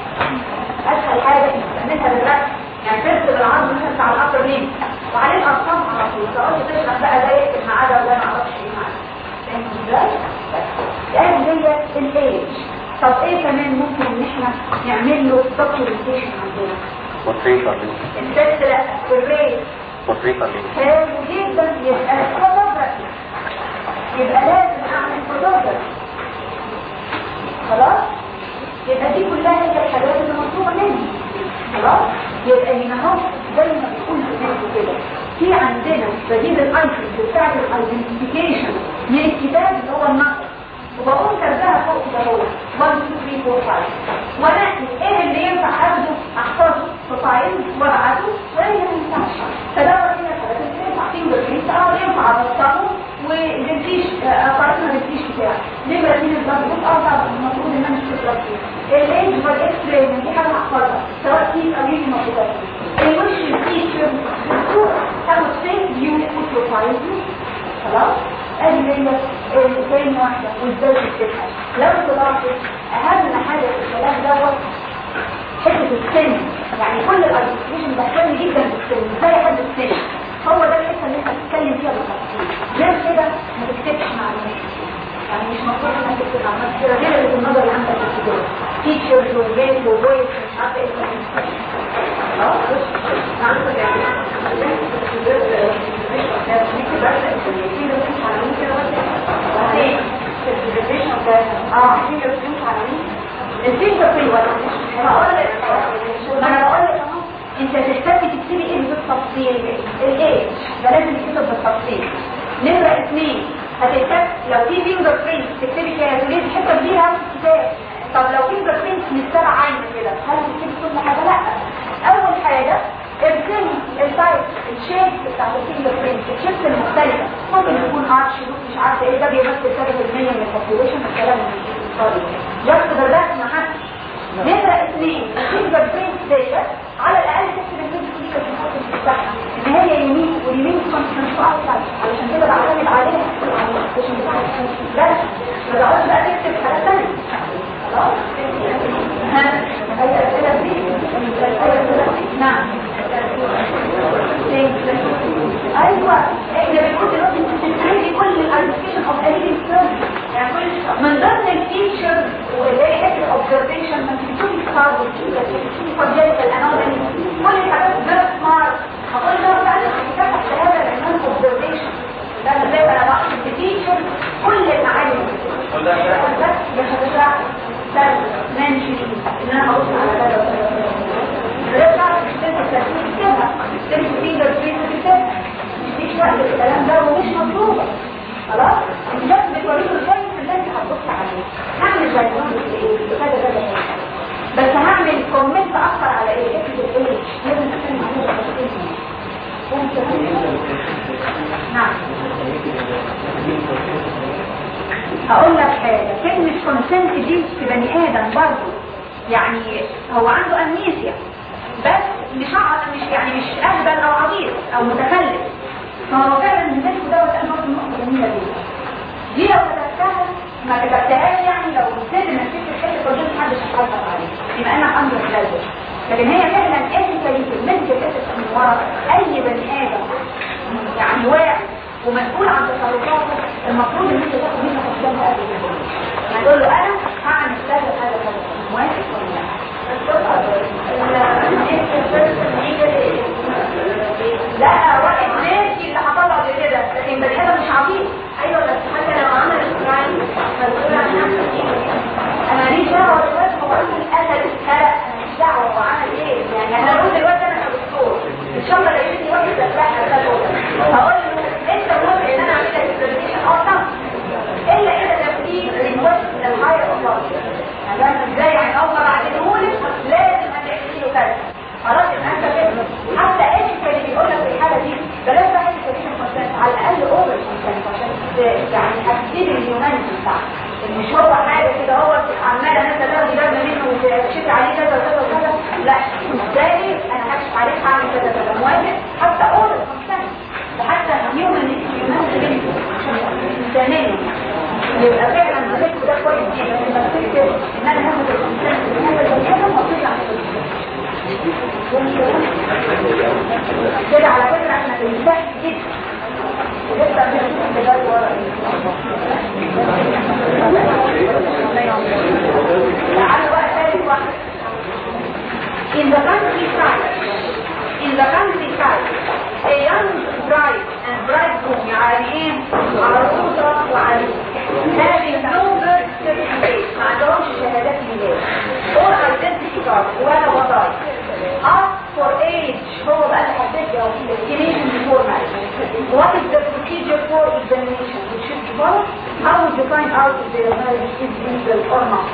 C: اسهل حاجة نستخدمها للرسم يعني ترسم العرض مثلا بتاع الابر لين وعليه ارقام على طول تقعد تشرح بقى ده يكتب معاه ده ولا ما أعرفش إيه معاه فاهم إزاي؟ بس هي الايج طب إيه كمان ممكن إن إحنا نعمل له دوكيومنتيشن عندنا؟
B: وثيقة
C: الست لا حلو جدا يبقى فوتوغرافي يبقى لازم أعمل فوتوغرافي خلاص؟ يبقى دي كلها هي الحاجات اللي مطلوبة مني. خلاص؟ يبقى هنا أهو زي ما بيقول في كده. في عندنا بديل ال items بتاعت ال identification من الكتاب اللي هو النقل وبقول كذاها فوق هو 1 2 3 4 5 وأنا إيه اللي ينفع أخده؟ احفظه في file وابعته وإيه اللي ما ينفعش هنا الحاجات اللي ينفع. فينجر برينت أه ينفع ابطله والفيش قرأت ما الفيش بتاعي نمرة من البلد أه طبعا المفروض إن أنا مش تطلب فيه الايج والاكس دي حاجة هحفظها سواء كيس أو يجي موجوده الوش الفيتشر الصورة تاخد فيس فيو بروفايل خلاص؟ ادي هي تاني واحدة وازاي تكتبها لو طلعت أهم حاجة في الكلام دوت حتة السن. يعني كل الارتكيشن بهتم جدا بالسن إزاي حد السن. هو ده اللي أنت بتتكلم فيها بالتفصيل غير كده ما تكتبش معلومات يعني مش مفروض انك تكتب معلومات كده غير اللي في النظر اللي عندك في الكتاب features و gait و voice مش عارفة إيه عندك يعني ما أنا بقول لك اهو أنت تحتاجي تكتبي إيه بالتفصيل؟ الإيه؟ ده لازم يكتب بالتفصيل. نمرة اثنين هتكتب لو في finger print تكتبي كيراتوليز الحتة دي الكتاب طب لو finger print مسترع عين كده هل هتكتبي كل حاجة؟ لا. أول حاجة ارسمي ال type ال shape بتاع ال finger print ال shapes المختلفة. ممكن يكون arch مش عارفة إيه ده بيمثل 3% من ال population الكلام الفاضي جاست بالرسم حتى نمرة اثنين الفينجر برينت ديت على الأقل تكتب الفينجر برينت بتاعها هي يمين واليمين كونستنت اوتسايد علشان كده بعتمد عليها. على الستيشن بتاعها بس ما بقعدش بقى تكتب حاجة ثانية خلاص. ها اي اسئله دي. نعم. أيوه. إحنا بنقول دلوقتي أنت بتستعملي كل الارتكيشن اوف سيرفيس يعني كل من ضمن ال feature واللي هي ال observation ما انت بتشوفي ال scar وتشوفي congenital anomaly كل الحاجات very smart هقول له بقى تفتح هذا العنوان observation ده أنا زي أنا بقصد ب feature كل المعالم بس مش هتشرح ده mention ان أنا هبص على كذا رجع تكتب الترتيب كده تكتب finger print تكتبها مفيش وقت الكلام ده ومش مطلوبة خلاص انت بس بتوريله ال file اللي انت هتبص عليه هعمل diagnose إيه كذا كذا كذا بس هعمل comment أكتر على إيه اكتب الايه لازم تتكلم عليه تفاصيل نعم. هقول لك حاجة. كلمة consent دي في بني آدم برضه. يعني هو عنده amnesia بس مش مش يعني مش أهبل أو عبيط أو متخلف فهو فعلا الناس دوت أنا برضه نقطه جميله جدا دي لو كتبتها ما كتبتهاش يعني لو نسيت تكتب حتة قدام محدش هيحاسبك عليها. يبقى أنا أمر لازم لكن هي فعلا انت يمكن كتبت من ورا أي بني آدم يعني واعي ومسؤول عن تصرفاته المفروض إن أنت تاخد منه حساب قبل يعني تقول له أنا هعمل كذا كذا كذا موافق ولا لا لا واحد ماشي اللي هطلع كده. لكن بني آدم مش عبيط أيوه بس حتى لو عمل إسرائيل مسؤول عن نفسه أنا ماليش دعوه دلوقتي هو عمل الاسد ماليش إيه؟ يعني أنا بقول دلوقتي أنا كدكتور. إن شاء الله واحد سفاح هقول له أنت موافق إن أنا اعمل لك البرزنتيشن آه طبعا. إلا إذا تفكير الوقت الهاير اوف يعني إزاي؟ يعني أول ما بعديهولك لازم هتعملي له كذا. خلاص يبقى أنت فاهم حتى إيش اللي بيقول لك في الحالة دي بلاش بقى كونسنت على الأقل اوفر عشان يعني هتسيب الهيومانيتي بتاعك مش هو حاجة كده هو عماله الناس تاخدي بالنا منه وتكشفي عليه كذا وكذا وكذا لا إزاي أنا هكشف عليك هعمل كذا كذا موافق حتى اوفر كونسنت وحتى هيومن هيومن انسانيه يبقى فعلا الرزق ده كويس جدا بس ما تفتكر ان أنا هاخد الانسان من هذا البني آدم واطلع كده على فكره إحنا بنساعد جدا ولسه بنشوف اللي ورا تعالوا بقى ثالث واحد In the countryside, in the countryside, a young bride and bridegroom يعني إيه عروسة وعريس having no birth certificate ما عندهمش شهادات ميلاد or identity card ولا وظائف ask for age هو بقى اللي حدد أو estimation before marriage what is the procedure for examination which should be followed how would you find out if the marriage is not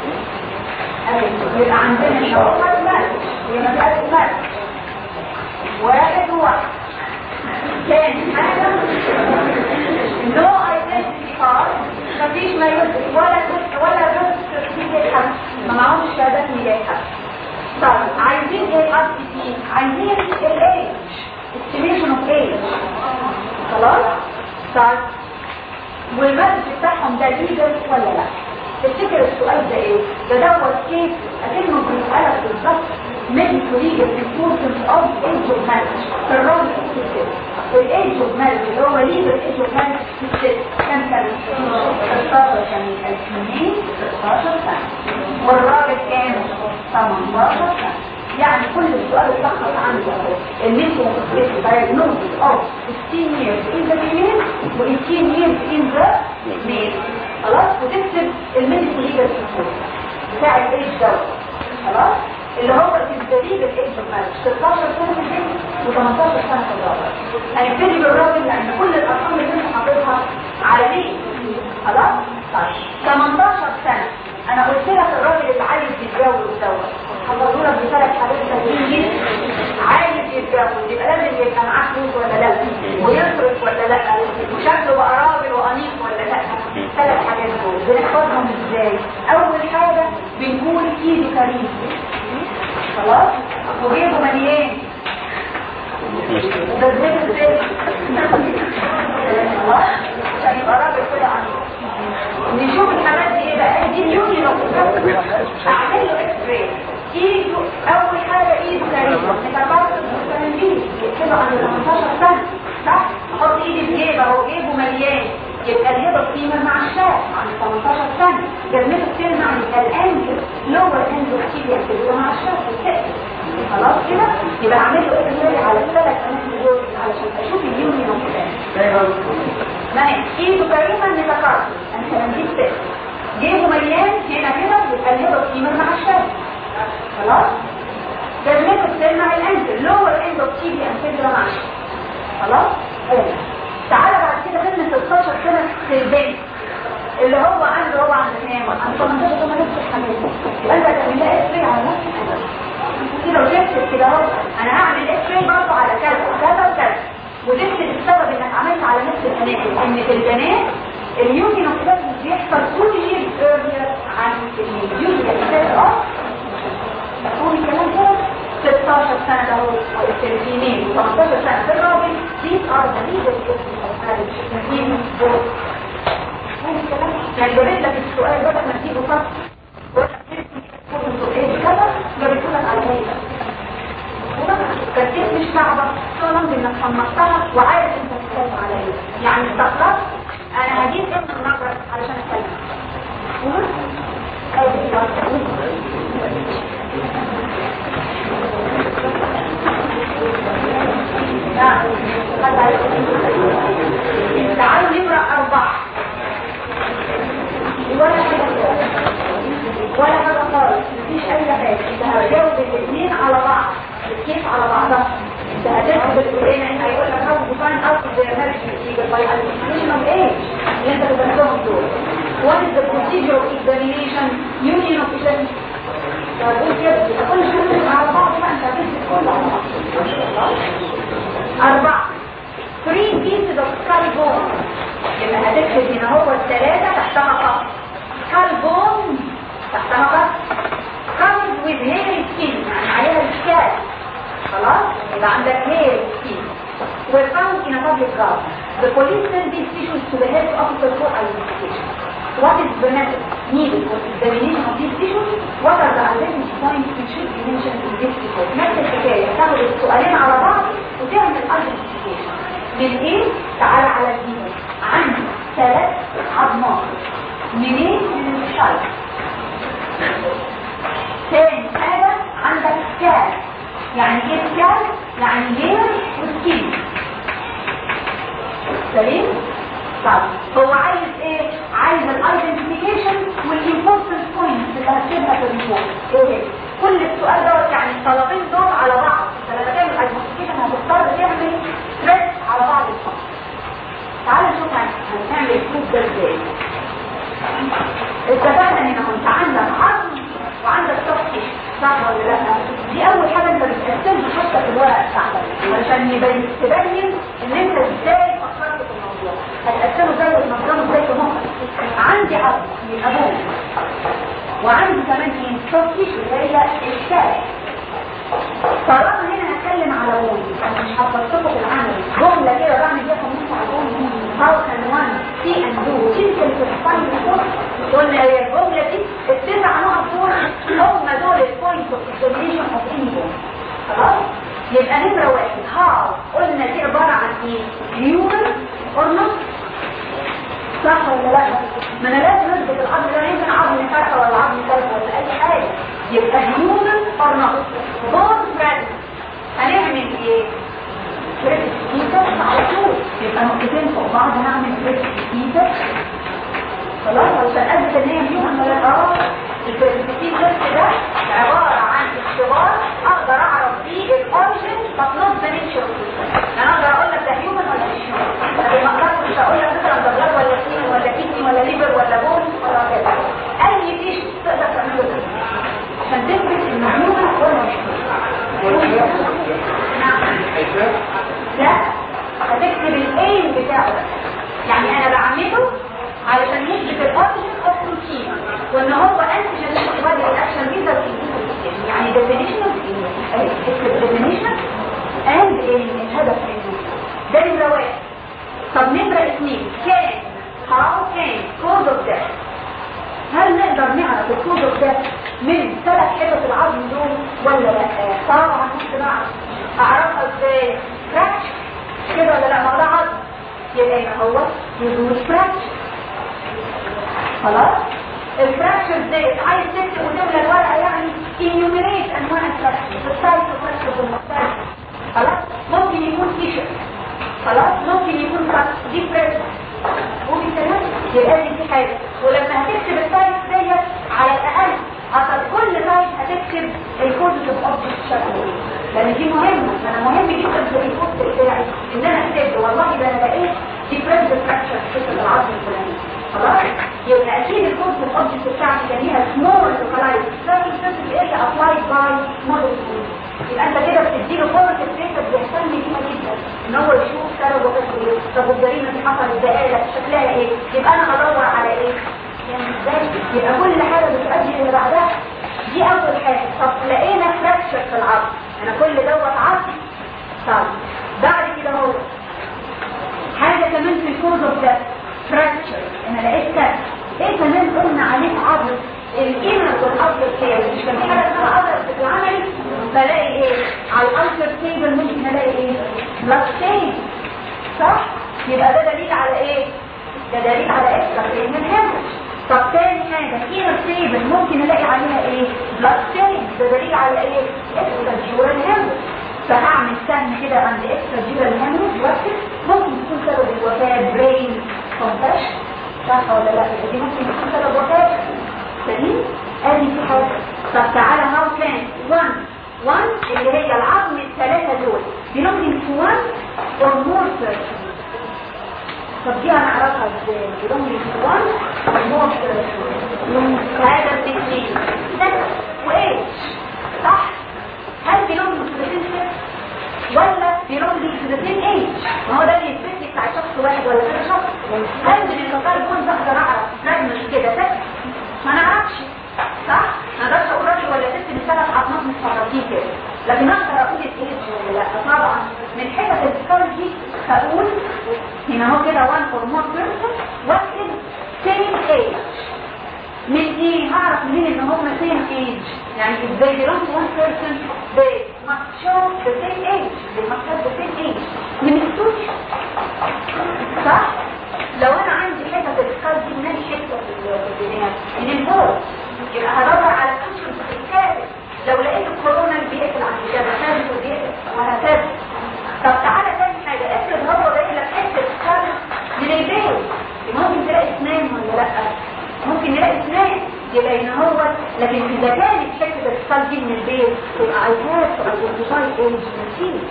C: يبقى عندنا شروط المال هي مسألة واحد واحد كان حاجة no identity card مفيش ما ولا جزء ولا جزء تثبيت حد ما معهمش شهادات ميلاد طيب عايزين إيه الار سي سي عايزين الايج estimation of age خلاص طيب وال marriage بتاعهم ده legal ولا لا تفتكر السؤال ده إيه؟ ده دوت كيف أكنه بيسالك بالظبط. medical legal importance of age of marriage في الراجل في ال age of marriage اللي هو legal age of marriage في الست كام سنه 16 سنه الاثنين 16 سنة. والراجل كام 18 سنة. يعني كل السؤال اتلخص عنده إن أنتوا بتدرسوا diagnosis of 16 years in the female و 18 years in the male خلاص؟ وتكتب ال medical legal بتاع الايج دوت خلاص؟ اللي هو التدريب ال age of marriage 16 سنة في البنت و18 سنة في الراجل هنبتدي بالراجل لأن كل الأرقام اللي أنت حاططها عالميه خلاص؟ طيب. 18 سنة. أنا قلت لك الراجل اللي عايز يتجوز دوت. حضروا لك بثلاث حاجات تانيين. عايز يتجوز. يبقى لازم يبقى معاه فلوس ولا لا؟ ويصرف ولا لا؟ وشكله بقى راجل وانيق ولا لا ثلاث حاجات دول بنحفظهم إزاي؟ أول حاجة بنقول إيده كريم. خلاص؟ وجيبه مليان. زيت إزاي خلاص؟ يبقى راجل كده عنيق نشوف الحاجات دي إيه بقى. دي اليوني لو أعمل له إكس إيده أول حاجة إيده كريمه انت عارف المستمرين كده عند 18 سنه صح؟ أحط إيدي في جيبه أهو. جيبه مليان. يبقى الهبة قيمه مع الشاب عند 18 سنة. جزمته بتلمع يبقى الأنجل. لور انجل كتير مع الشاب خلاص كده؟ يبقى اعمل له راي على الثلاث اماكن دول علشان أشوف اليوني لو ماشي ايده كريمه نتكرر أنا هنجيب ست جيبه مليان هنا كده يبقى الهبة قيمه مع الشاب خلاص؟ جنبه بتلمع الانزل لور اند اوف تي بي انتجرا معاش خلاص؟ إيه بعد كده خدنا 16 سنه في البنت اللي هو عنده هو عند كام عند 18 سنه نفس الحاجات انت هتعمل لها إكس على نفس الحاجات كده وتكتب كده أهو. أنا هعمل إكس برضه؟ على كذا وكذا وكذا. وتكتب السبب إنك عملت على نفس الاماكن إن في البنات اليوجي نوكلات بيحصل كل يير ايرلير عن اليوجي نوكلات آه مفهوم الكلام كده. 16 سنة ده هو الثلاثينين و18 سنة في الراجل these are the legal cases of marriage مفهوم الكلام يعني جابت لك السؤال إيه؟ جابت لك على هيئة كانت مش صعبة طالما انك صنفتها وعارف انت بتتكلم على إيه. يعني استغربت أنا هجيب ابن النظر علشان أتكلم. تعالوا نقرا اربعه ولا حاجة ولا حاجة خالص مفيش اي حاجة انت هتجاوب الاثنين على بعض كيف على بعضها انت هتكتب الاثنين هيقول لك to find out the marriage procedure by identification of age اللي انت بتعملهم دول what is the procedure of examination union of agents فقول كده كل شيء على بعض بقى انت هتكتب كله على بعض أربعة three pieces of skull bone يبقى هتكتب هنا هو الثلاثة تحتها خط skull bone تحتها خط covered with hairy skin يعني عليها الشكال خلاص يبقى عندك hairy skin were found in a public garden the police sent these tissues to the head officer for identification what is the method needed for examination of these tissues what are the identity points which should be mentioned in this report نفس الحكاية تاخد السؤالين على بعض وتعمل identification من إيه؟ تعال على الدين. عندي ثلاث عظمات منين من الشرق ثاني حاجة عندك skull يعني إيه skull يعني لير وسكين سليم؟ طب هو عايز إيه؟ عايز ال identification وال important points اللي هتجيبها في ال report إيه؟ كل السؤال دوت يعني الطلبين دول على بعض. فلما تعمل identification هتضطر تعمل stress على بعض الفقط تعال نشوف هنعمل ال case ده إزاي. اتفقنا إن انت عندك عظم وعندك تفتيش صح ولا لأ؟ دي أول حاجة أنت بتقسمها حتى في الورقه بتاعتك. علشان يبين تبين إن أنت إزاي فكرت في الموضوع. هتقسمه زي وتنظمه إزاي في مخك. عندي عظم من ابوه وعنده كمان إيه؟ انستوكي اللي هي الشاي طالما هنا هتكلم على الون أنا مش في العمل جمله كده بعمل بيها نص على الون هاو كان وان سي اند دو تنزل في الفايل قلنا هي الجمله دي التسع نقط دول هم دول البوينت اوف اكسبليشن اوف اني خلاص؟ يبقى نمرة واحد. هاو. قلنا دي عبارة عن إيه؟ human or not صح ولا لا؟ ما أنا لازم أثبت العظم ده يمكن عظم فرخه ولا عظم فرخه ولا أي حاجة. يبقى or not bone fragment هنعمل إيه؟ كريتيكال على طول. يبقى نقطتين فوق بعض هعمل كريتيكال خلاص ان هي human ولا آه الكريتيكال ده عبارة عن اختبار أقدر أعرف not the nature of it أنا أقدر أقول لك ده human ولا مش human لكن ما أقدرش أقول لك مثلا ده blood ولا skin ولا kidney ولا liver ولا bone ولا كده. أي tissue تقدر تعمله. كده عشان تثبت ان human ولا مش human نعم. لا هتكتب ال aim بتاعه. يعني أنا بعمله علشان يثبت ال origin of protein وإن هو antigen antibody reaction دي يعني اكتب definition and الهدف ده نمرة واحد طب نمرة اثنين. can. how can cause of death. هل نقدر نعرف ال cause of death من ثلاث حتت العظم دول ولا لأ؟ طبعا ممكن اعرف أعرفها إزاي؟ fracture كده ولا لأ؟ ما هو ده عظم. يبقى هو. يدور فراكشر خلاص؟ الفراكشر ديت عايز تكتب وتملى الورقه يعني انيوميريت انواع الفراكشر السايز فراكشر المختلفه خلاص؟ ممكن يكون تيشرت خلاص؟ ممكن يكون كات دي ممكن كمان يبقى دي حاجة ولما هتكتب السايز ديت على الأقل حسب كل سايز هتكتب الكود اوبجكت شكله لأن دي مهمة. أنا مهم جدا في الكود بتاعي ان أنا اكتب والله ده أنا لقيت ديفرنت فراكشر في العظم الفلاني خلاص يبقى أكيد اوبجكت بتاعتي كان ليها سمول لوكالايز سيرفيس يبقى أنت كده بتديله فرص الفكرة بيهتم بيها جدا. إن هو يشوف سبب وقصة إيه؟ طب الجريمه دي حصلت بقالك شكلها إيه؟ يبقى أنا بدور على إيه؟ يعني إزاي؟ يبقى كل حاجة بتؤدي اللي بعدها. دي أول حاجة. طب لقينا fracture في العظم أنا كل دوت عظم طب بعد كده هو حاجة كمان في ال cause fracture أنا لقيت كده إيه كمان قلنا عليه عظم ال inner وال outer table مش كان في حاجة اسمها outer بتتعمل بلاقي إيه على ال outer table ممكن الاقي إيه black stain صح يبقى ده دليل على إيه؟ ده دليل على extracranial hemorrhage طب تاني حاجة inner table ممكن الاقي عليها إيه؟ black stain ده دليل على إيه؟ extradural hemorrhage فهعمل سهم كده عند extradural واكتب ممكن يكون سبب الوفاة brain contusion صح ولا لا؟ دي ممكن يكون سبب وفاه سليم. ادي في حاجة طب تعالى how can؟ 1 1 اللي هي العظم الثلاثة دول. belonging to one or more طب دي هنعرفها إزاي؟ belonging to one or more person. هذا الاثنين وايج صح؟ هل belonging to the ولا belonging to the age ما هو ده اللي يثبت بتاع شخص واحد ولا كذا شخص. من النقاط يكون بقدر أعرف. رجل كده sex ما نعرفش. صح؟ ما أقدرش أقول راجل ولا ست من ثلاث عظمات متفرقين كده. لكن أقدر أقول الايدج ولا لا طبعا. من حتة السكولوجي هقول هنا اهو كده وان فور مور بيرسون واكتب سيم ايج من إيه؟ هعرف منين إن هم سيم ايج يعني if they belong to one person they must show the same age they same age من السوشيال صح؟ لو أنا عندي حتة الاسكال دي من اي حتة في الدنيا. من البول. يبقى هدور على الانشن في لو لقيت الكورونا بيقفل عند كده ثالث وبيقفل وهكذا طب تعالى تاني حاجة. افرض هو باقي لك حتة اسكال من البيت ممكن تلاقي اسنان ولا لا ممكن نلاقي اسنان يبقى ان هو. لكن اذا كانت حتة الاسكال دي من البيت تبقى ايدنتيفاي ايج نسيت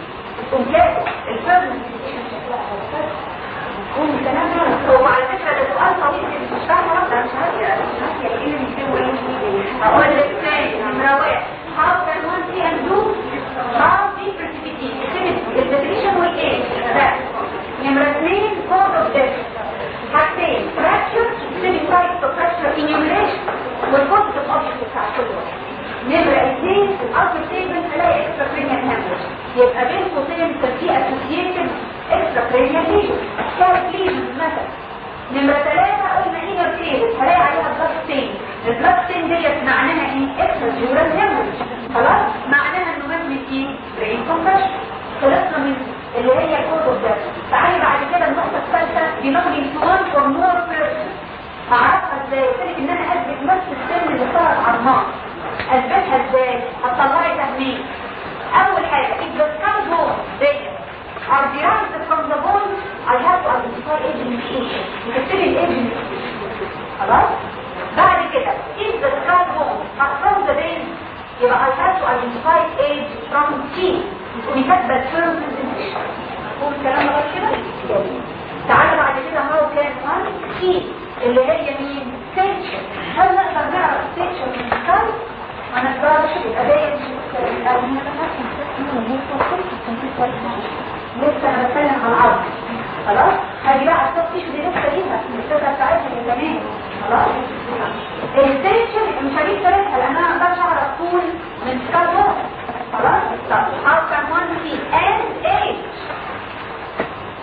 C: تقوم تلاقي الفيرمنت شكلها هكذا قوم كلام هو على فكرة ده سؤال طويل مش فاهمة ده مش عارفة مش عارفة إيه اللي بيسوي إيه هقول لك تاني نمرة واحد how can one see and do how الديفينيشن ده نمرة اثنين حاجتين fracture. والكود الاوبجكت بتاع كل واحد نمرة اثنين الأرض تيبل هلاقي اكسترا بريمير هامبل يبقى بين قوسين في اسوسييتد اكسترا بريمير ليجن كارت ليجن مثلا نمرة ثلاثة قلنا انر تيبل هلاقي عليها بلاك ستين البلاك ستين ديت معناها إيه؟ اكسترا جورال هامبل خلاص؟ معناها إنه مبني فيه برين كومبريشن خلصنا من اللي هي الكتب ده. تعالي بعد كده النقطة الثالثة بنقل انتوان فور مور بيرسون هعرفها إزاي؟ قلت إن أنا اثبت نفس السن اللي على النار. اثبتها إزاي؟ هتطلعي تهميش أول حاجة the skull bone data are derived from the bone? I have to identify age initiation تكتبي الايج خلاص بعد كده the skull bone are from the base يبقى I have to identify age from teeth. تقومي كاتبة ال term هو الكلام لغايه كده؟ تعالى بعد كده. هو كان 1 T اللي هي مين؟ stature هل نقدر نعرف stature من ال skull؟ ما نقدرش يبقى باين لسه أنا بتكلم عن العظم خلاص؟ هذه بقى التفتيش دي لسه ليها الستة بتاعتها من زمان. خلاص؟ الستيشن مش هجيب طريقها لأن أنا ما أقدرش أعرف طول من سكال خلاص؟ طب how can one see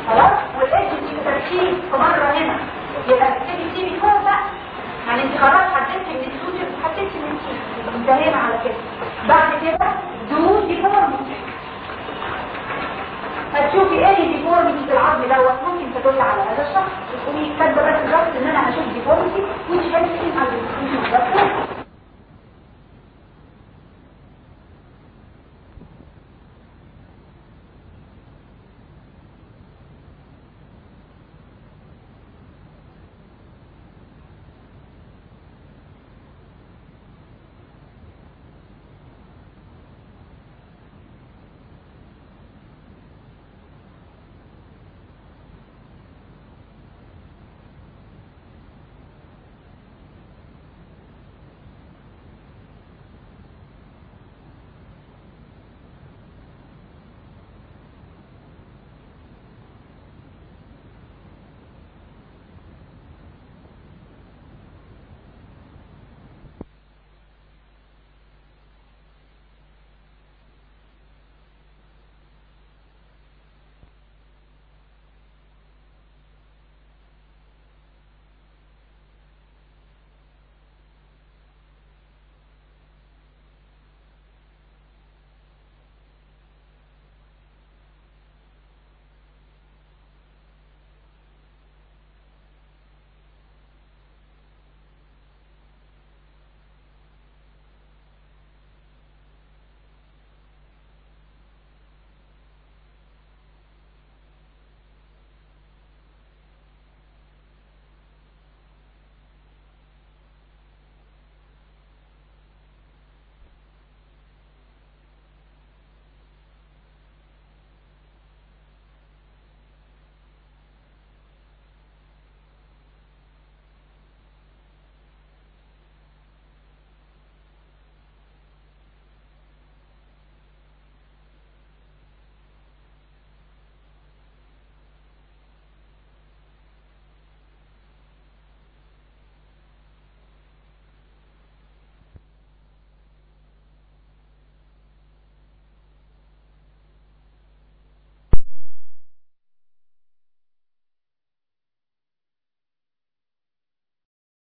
C: خلاص؟ والإيدج دي ترتيب في مرة هنا. يا الاكتيفيتي بعد كده دو deformity هتشوفي إيه deformity في العظم دوت ممكن تدل على هذا الشخص تقومي كاتبه بس ان أنا هشوف deformity وانت شايفه إيه على الدكتور